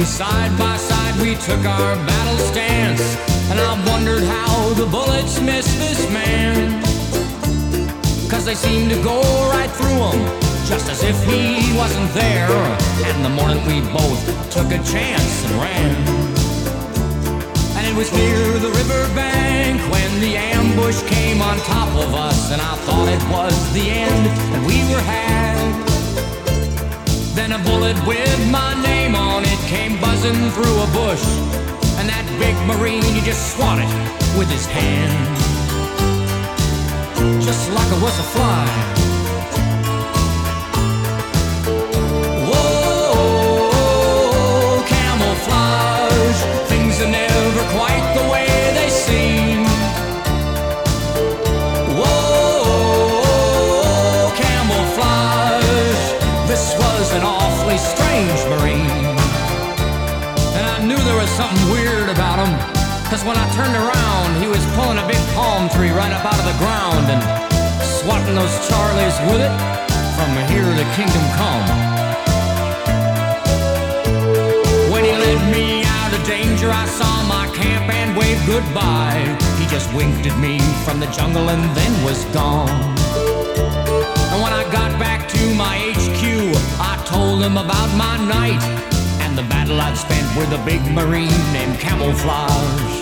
And side by side we took our battle stance. And I wondered how the bullets missed this man. Cause they seemed to go right through him, just as if he wasn't there. And the morning we both took a chance and ran. And it was near the riverbank when the ambush came on top of us. And I thought it was the end, and we were had. Then a bullet with my name buzzing through a bush. And that big marine, he just swatted with his hand. Just like a fly. Cause when I turned around, he was pulling a big palm tree right up out of the ground and swatting those Charlies with it from here to kingdom come. When he led me out of danger, I saw my camp and waved goodbye. He just winked at me from the jungle and then was gone. And when I got back to my HQ, I told him about my night and the battle I'd spent with a big marine named Camouflage.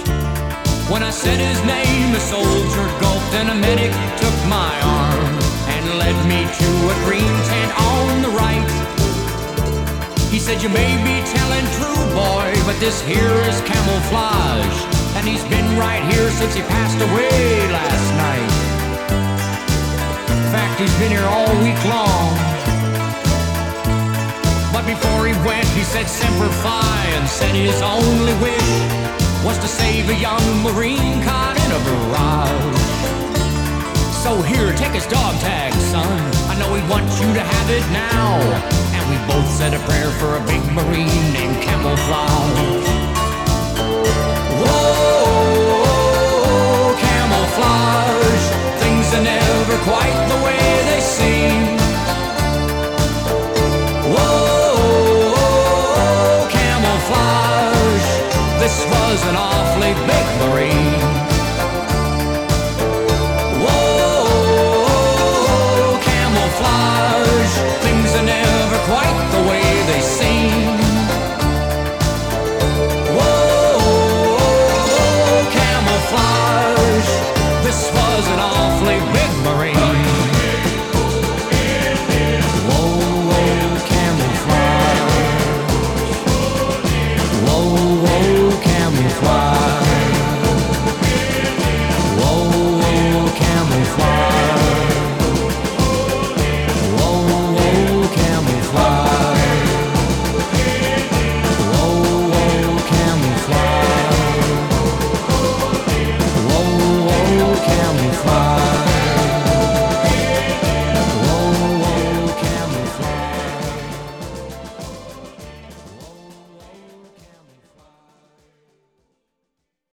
When I said his name, a soldier gulped and a medic took my arm and led me to a green tent on the right. He said, You may be telling true, boy, but this here is camouflage. And he's been right here since he passed away last night. In fact, he's been here all week long. But before he went, he said Semper Fi and said his only wish was to save a young Marine caught in a barrage. So here, take his dog tag, son. I know he wants you to have it now. And we both said a prayer for a big Marine named Camouflage. is an awfully big